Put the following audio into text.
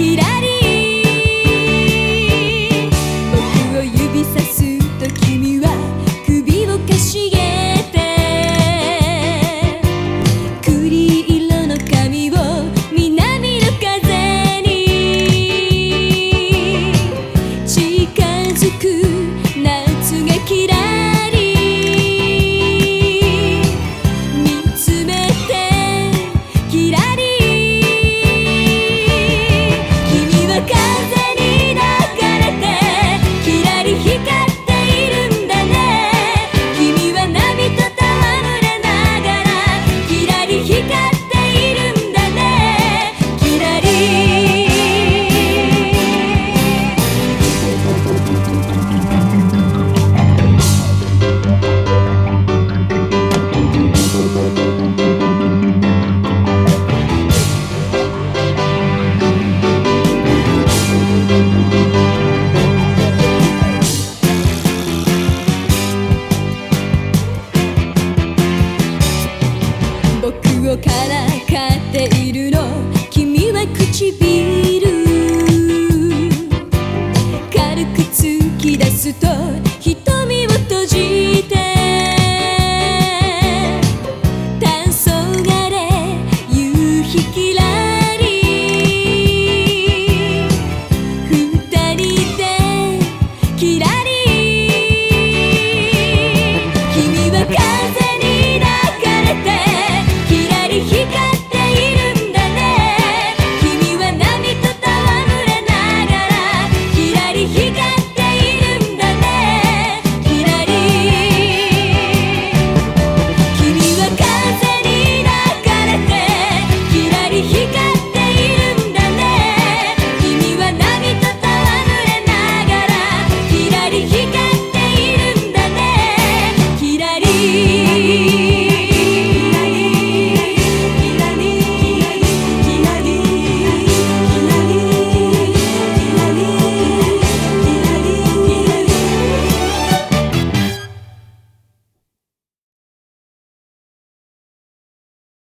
嫌い Okay.